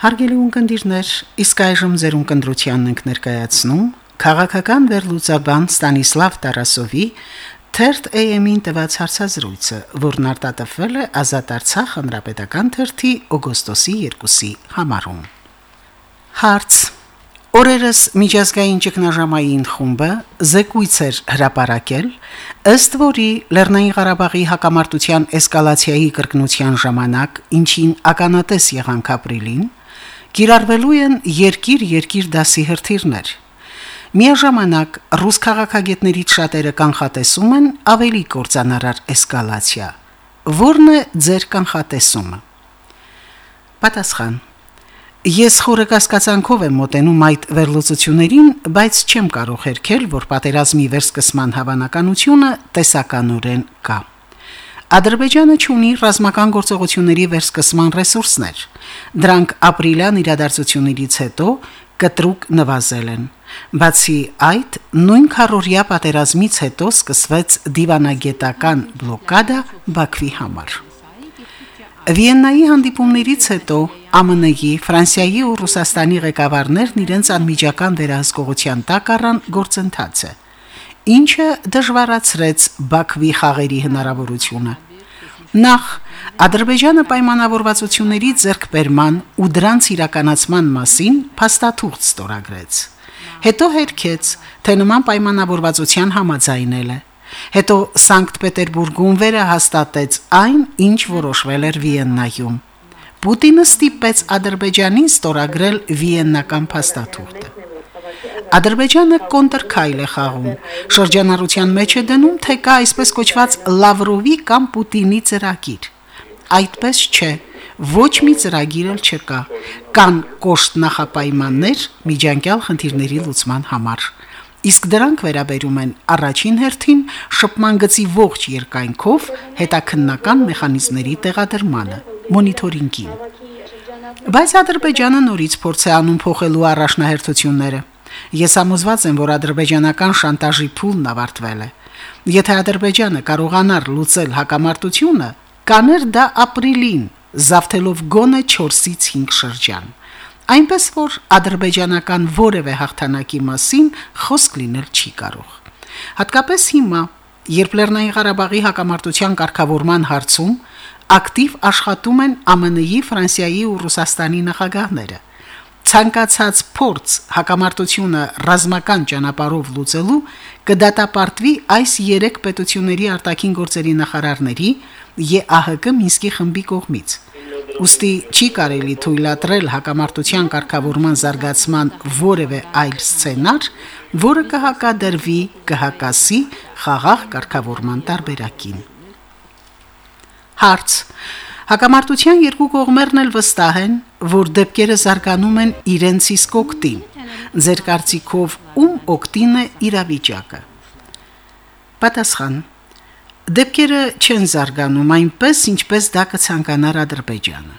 Հարգելի ունկնդիրներ, իսկ այժմ ձեր ունկնդրությանն ենք ներկայացնում քաղաքական վերլուծաբան Ստանիսլավ Տարասովի թերթ AM-ին տված հարցազրույցը, որն արտատվել է Ազատ Արցախ հանրապետական թերթի օգոստոսի 2-ի համարում։ Հարց. Օրերս միջազգային ճգնաժամային խումբը զեկույց էր հրապարակել, ըստ որի Լեռնային Ղարաբաղի հակամարտության էսկալացիայի կրկնության ժամանակ, ինչին ականատես եղանք ապրիլին, կիրառվելու են երկիր-երկիր դասի հրթիռներ։ Միաժամանակ ռուս քաղաքագետներից շատերը կանխատեսում են ավելի կործանարար էսկալացիա։ Որն է ձեր կանխատեսումը։ Պատասխան Ես խորը կասկածանքով եմ մոտենում այդ վերլուծություններին, բայց չեմ կարող հերքել, որ պատերազմի վերսկսման հավանականությունը տեսականորեն կա։ Ադրբեջանը ունի ռազմական գործողությունների վերսկսման ռեսուրսներ։ Դրանք ապրիլյան իրադարձություններից հետո կտրուկ նվազել են։ Բացի այդ, նույն քարորիա պատերազմից հետո սկսվեց դիվանագետական բլոկադա Բաքվի համար։ Վիեննայի հանդիպումներից հետո ԱՄՆ-ի, Ֆրանսիայի ու Ռուսաստանի ղեկավարներն իրենց անմիջական վերահսկողության տակ առան գործընթացը, ինչը դժվարացրեց Բաքվի խաղերի հնարավորությունը։ Նախ Ադրբեջանը պայմանավորվածությունների ձեռքբերման ու դրանց իրականացման մասին փաստաթուղթ ստորագրեց։ Հետո հերքեց, թե նման պայմանավորվածության համաձայնել է։ Հետո Սանկտ Պետերբուրգում վերահաստատեց այն, ինչ որոշվել էր Վիեննայում։ Պուտինը ստիպեց Ադրբեջանին ստորագրել վիեննական փաստաթուղթը։ Ադրբեջանը կոնտրքայլ է խաղում։ Շրջանառության մեջ է դնում, թե կա այսպես կոչված Լավրովի կամ Պուտինի ծրագիր։ Այդպես չէ։ Ոչ մի ծրագիր էլ չկա։ Կան կոշտ նախապայմաններ միջանկյալ խնդիրների լուծման համար իսկ դրանք վերաբերում են առաջին հերթին շփման գծի ողջ երկայնքով հետաքննական մեխանիզմների տեղադրմանը, մոնիթորինգին։ Բայց Ադրբեջանը նորից փորձ է անում փոխելու առաջնահերթությունները։ Ես համոզված եմ, որ ադրբեջանական շանտաժի փուլն ավարտվել է։ Եթե Ադրբեջանը կարողանար լուծել հակամարտությունը, կաներ դա ապրիլին, զավթելով գոնե 4-ից 5 շրջան այնպես որ ադրբեջանական որևէ հաղթանակի մասին խոսք լինել չի կարող։ Հատկապես հիմա, երբ Լեռնային Ղարաբաղի հակամարտության կարգավորման հարցում ակտիվ աշխատում են ԱՄՆ-ի, Ֆրանսիայի ու Ռուսաստանի նախագահները, ցանկացած փորձ հակամարտությունը ռազմական ճանապարհով լուծելու կդատապարտվի այս երեք պետությունների արտաքին գործերի նախարարների ԵԱՀԿ Մինսկի խմբի կողմից Ոստի չի կարելի թույլատրել հակամարտության կարգավորման զարգացման որևէ այլ սցենար, որը կհակադրվի կհակասի խաղաղ կարգավորման տարբերակին։ Հարց. Հակամարտության երկու կողմերն էլ վստահ են, որ դեպքերը զարգանում են իրենց իսկ օկտին։ Ձեր կարծիքով ում օկտին է իրավիճակը։ Պատասխան. Դեպքերը չեն զարգանում այնպես, ինչպես դա կցանկանար Ադրբեջանը։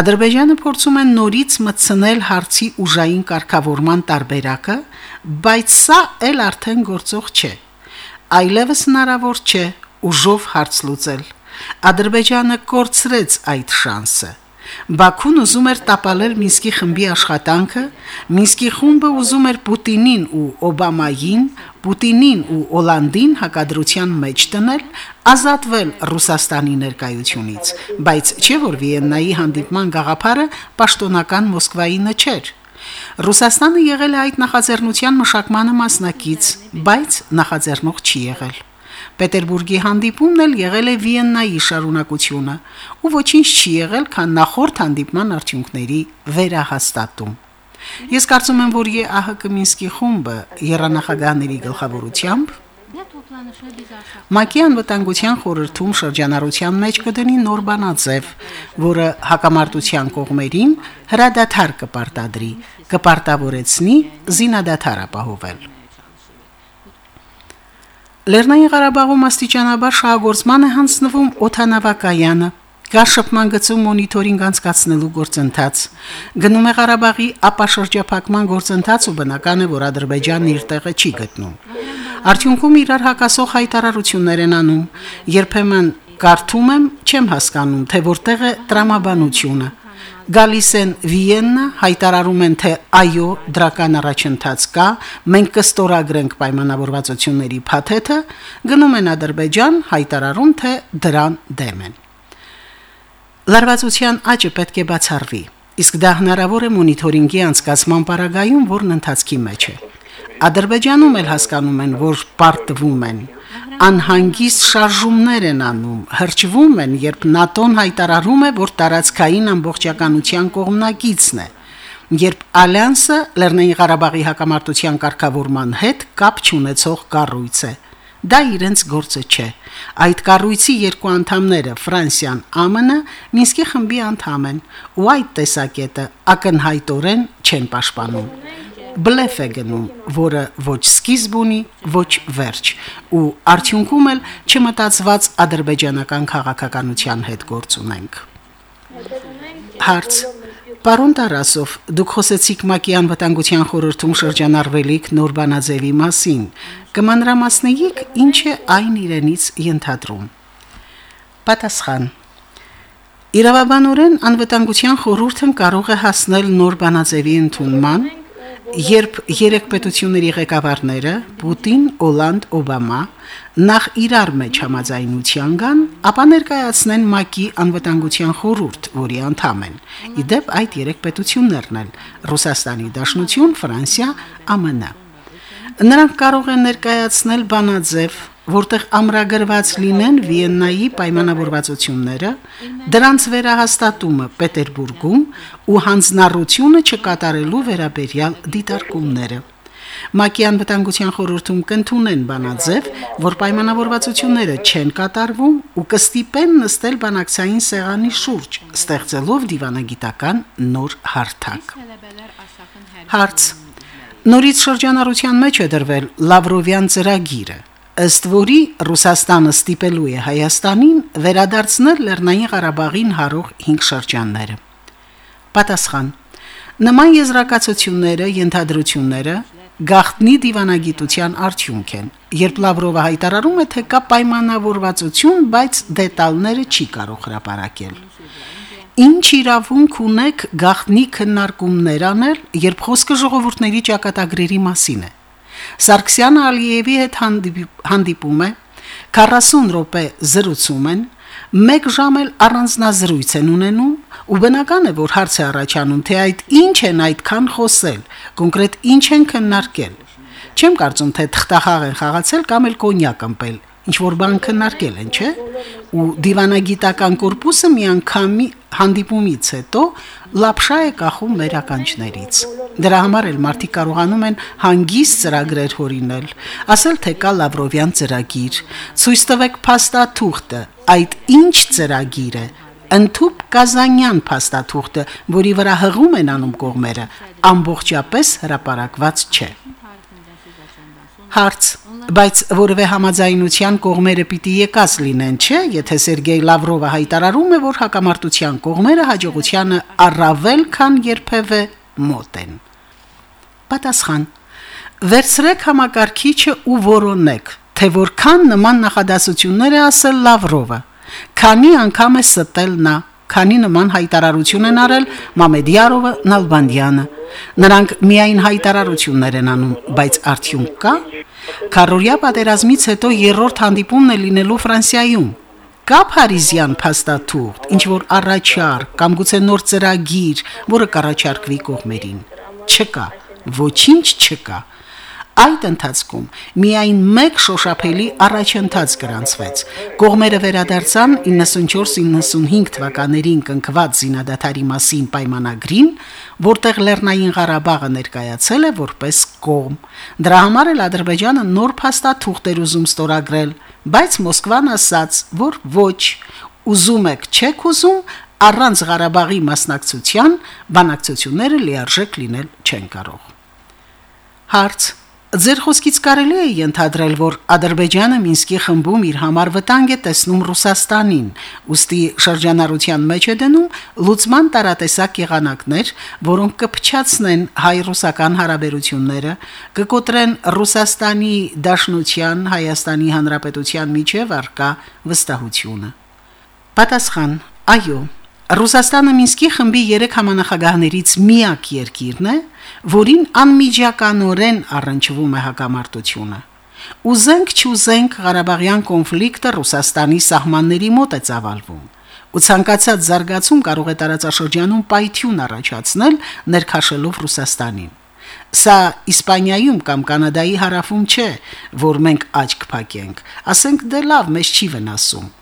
Ադրբեջանը փորձում է նորից մտցնել հարցի ուժային կարգավորման տարբերակը, բայց սա էլ արդեն գործող չէ։ Այլևս հնարավոր չէ ուժով հարց լուծել։ Ադրբեջանը կորցրեց այդ շանսը։ Բաքուն ուզում էր տապալել Մինսկի խմբի աշխատանքը, Մինսկի խումբը ուզում էր Պուտինին ու Օբամային, Պուտինին ու Օլանդին հակադրության մեջ տնել, ազատվել Ռուսաստանի ներկայությունից, բայց չէ որ Վիեննայի հանդիպման գաղափարը պաշտոնական Մոսկվայինը չէր։ Ռուսաստանը եղել է այդ նախաձեռնության մշակմանը մասնակից, բայց նախաձեռնող չի եղել։ Պետերբուրգի հանդիպումն էլ եղել է Վիեննայի շարունակությունը, ու ոչինչ չի եղել, քան նախորդ հանդիպման արդյունքների վերահաստատում։ Ես կարծում եմ, որ ԵԱՀԿ Մինսկի խումբը երանախագահների գլխավորությամբ Մակի անվտանգության խորհրդում շրջանառության մեջ կդնի նոր բանաձև, որը հակամարտության կողմերին հրադադար կպարտադրի, կպարտավորեցնի զինադադար ապահովել։ Լեռնային Ղարաբաղում աստիճանաբար շահագործման է հանձնվում օթանավակայանը, կա շփման գծում մոնիթորինգ անցկացնելու գործընթաց։ Գնում է Ղարաբաղի ապաշրջափակման գործընթաց ու բնական է, որ Ադրբեջանն իր տեղը չի գտնում։ Արդյունքում իրար հակասող հայտարարություններ են անում։ Երբեմն կարդում եմ, չեմ հասկանում, թե որտեղ է տրամաբանությունը։ Գալիս են Վիեննա, հայտարարում են, թե այո, դրական առաջընթաց կա, մենք կստորագրենք պայմանավորվածությունների փաթեթը, գնում են Ադրբեջան, հայտարարում, թե դրան դեմ են։ Լարվածության աճը պետք է բացառվի, իսկ դա հնարավոր է մոնիթորինգի անցկացման պարագայում, որն ընթացքի մեջ է։ Ադրբեջանում էլ հասկանում են, որ պարտվում են անհանգիստ շարժումներ են անում, հրճվում են, երբ ՆԱՏՕ-ն հայտարարում է, որ տարածքային ամբողջականության կողմնակիցն է, երբ ալյանսը Լեռնային Ղարաբաղի հակամարտության կարգավորման հետ կապ չունեցող կառույց է։ Դա իրենց գործը չէ։ Այդ կառույցի երկու անդամները, Ֆրանսիան, ԱՄՆ-ը, Մինսկի խմբի անդամ են, ու այդ տեսակետը ակնհայտորեն չեն պաշտպանում բլեֆ է գնում, որը ոչ սկիզբ ունի, ոչ վերջ, ու արդյունքում էլ չմտածված ադրբեջանական քաղաքականության հետ գործ ունենք։ Հարց. Պարոն Տարասով, դուք խոսեցիք ՄԱԿ-ի անվտանգության խորհրդում շրջանառվելիք Նորբանաձևի մասին։ Կմանրամասնեիք, ինչ է այն իրենից ենթադրում։ Պատասխան. Իրավաբանորեն անվտանգության խորհուրդն կարող է հասնել Նորբանաձևի ընդունման երբ երեք պետությունների ղեկավարները Պուտին, Օլանդ, Օբամա նախ իրար մեջ համաձայնության կան, ապա ներկայացնեն ՄԱԿ-ի անվտանգության խորհուրդ, որի անդամ են։ Իդեպ այդ երեք պետություններն են՝ Ռուսաստանի Դաշնություն, Ֆրանսիա, ԱՄՆ։ Նրանք կարող են ներկայացնել բանաձև որտեղ ամրագրված լինեն Վիեննայի պայմանավորվածությունները, դրանց վերահաստատումը Պետերբուրգում ու հանձնառությունը չկատարելու վերաբերյալ դիտարկումները։ ՄԱԿ-ի անվտանգության խորհրդում կընդունեն բանաձև, որ պայմանավորվածությունները չեն կատարվում ու կստիպեն նստել բանակցային սեղանի շուրջ, ստեղծելով դիվանագիտական նոր հարթակ։ Հարց. Նորից շրջանառության մեջ է դրվել Լավրովյան ծրագիրը ըստ որի Ռուսաստանը ստիպելու է Հայաստանին վերադարձնել Լեռնային Ղարաբաղին հարող 5 շրջանները։ Պատասխան. Նման եզրակացությունները, ենթադրությունները գախտնի դիվանագիտության արդյունք են։ Երբ Լավրովը հայտարարում է, թե կա պայմանավորվածություն, բայց դետալները չի կարող հրապարակել։ Ինչ իրավունք ունեք գախտնի քննարկումներ անել, երբ խոսքը ժողովուրդների ճակատագրերի մասին է։ Սարգսյանը Ալիևի հետ հանդիպում է 40 րոպե զրուցում են, 1 ժամ էլ առանձնազրույց են ունենում ու բնական է որ հարց է առաջանում թե այդ ինչ են այդքան խոսել կոնկրետ ինչ են քննարկել չեմ կարծում թե թղթախաղ են խաղացել կամ էլ կոնյակ ըմպել ինչ որ բան քննարկել են, չէ՞։ Ու դիվանագիտական կորպուսը միանգամի հանդիպումից հետո լապշա է կախում մեր ականջներից։ Դրա համար էլ մարդիկ կարողանում են հանգիստ ծրագրեր հորինել, ասել թե կա Լավրովյան ծրագիր, ցույց տվեք փաստաթուղթը, այդ ինչ ծրագիր է, ընդཐུպ Կազանյան փաստաթուղթը, որի վրա հղում են անում կողմերը, ամբողջապես հրապարակված չէ։ Հարց բայց որևէ համաձայնության կողմերը պիտի եկած լինեն, չէ, եթե Սերգեյ Լավրովը հայտարարում է, որ հակամարտության կողմերը հաջողությանը առավել քան երբևէ մոտ են։ Պատասխան. Վերցրեք համակարգիչը ու որոնեք, թե որքան նման նախադասություններ է ասել Լավրովը։ Քանի անգամ է ստել նա, քանի նման հայտարարություն են արել Մամեդյարովը, Նալբանդյանը։ Նրանք միայն հայտարարություններ են անում, բայց արդյունք կա։ Կարորիա պատերազմից հետո երրորդ հանդիպումն է լինելու Ֆրանսիայում։ Կա Փարիզյան փաստաթուղթ, ինչ որ առաջար կամ գուցե նոր ծրագիր, որը կառաջարկվի կողմերին։ Չկա, ոչինչ չկա։ Այդ ընթացքում միայն մեկ շոշափելի առաջընթաց գրանցվեց։ Կողմերը վերադարձան 94-95 թվականներին կնքված զինադատարի մասին պայմանագրին, որտեղ Լեռնային Ղարաբաղը ներկայացել է որպես կողմ։ Դրա համար էլ Ադրբեջանը նոր փաստաթուղթեր ուզում ստորագրել, բայց Մոսկվան ասաց, որ ոչ, ուզում եք, չեք ուզում, առանց Ղարաբաղի մասնակցության բանակցությունները լիարժեք լինել չեն կարող։ Հարց Ձեր խոսքից կարելի է ենթադրել, որ Ադրբեջանը Մինսկի խմբում իր համար վտանգ է տեսնում Ռուսաստանին, ուստի շրջանառության մեջ է դնում լուծման տարատեսակ եղանակներ, որոնք կփչացնեն հայ-ռուսական հարաբերությունները, կկոտրեն Ռուսաստանի Դաշնության, Հայաստանի Հանրապետության միջև արկա վստահությունը։ Պատասխան. Այո, Ռուսաստանը Մինսկի խմբի 3 համանախագահներից միակ երկիրն է, որին անմիջականորեն առնչվում է հակամարտությունը։ Ուզենք չուզենք Ղարաբաղյան կոնֆլիկտը Ռուսաստանի սահմանների մոտ է ծավալվում ու ցանկացած զարգացում կարող է տարածաշրջանում պայթյուն առաջացնել, ներքաշելով Ռուսաստանին։ Սա Իսպանիայում կամ Կանադայի հարավում չէ, որ մենք աչք փակենք, ասենք դե լավ, մեզ չի վնասում։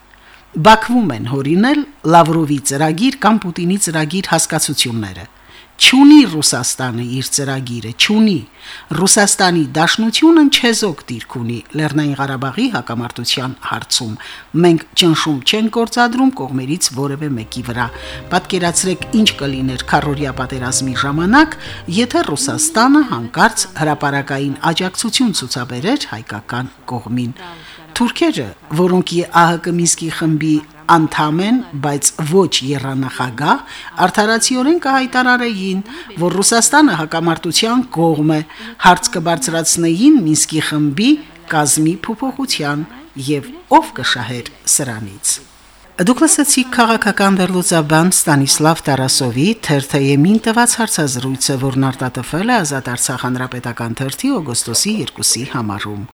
Բաքվում են հորինել Լավրովի ծրագիր կամ Պուտինի ծրագիր հասկացությունները։ Չունի Ռուսաստանը իր ծրագիրը, չունի։ Ռուսաստանի դաշնությունն չեզոք դիրք ունի Լեռնային Ղարաբաղի հակամարտության հարցում։ Մենք ճնշում չենք գործադրում կողմերից որևէ մեկի վրա։ Պատկերացրեք, ինչ կլիներ քարորիա պատերազմի ժամանակ, եթե Ռուսաստանը հանկարծ հրաապարակային աջակցություն ցուցաբերեր հայկական կողմին։ Թուրքերը, որոնք ԵԱՀԿ Մինսկի խմբի անդամ են, բայց ոչ երանախագահ, արդարացիորեն կհայտարարեին, որ Ռուսաստանը հակամարտության կողմ է, հարց կբարձրացնեին Մինսկի խմբի կազմի փոփոխության եւ ով կշահեր սրանից։ Դուկլասացի քաղաքական վերլուծաբան Ստանիսլավ Տարասովի թերթեյեմին տված հարցազրույցը, որն արտատվել է Ազատ Արցախ հանրապետական թերթի օգոստոսի 2-ի համարում։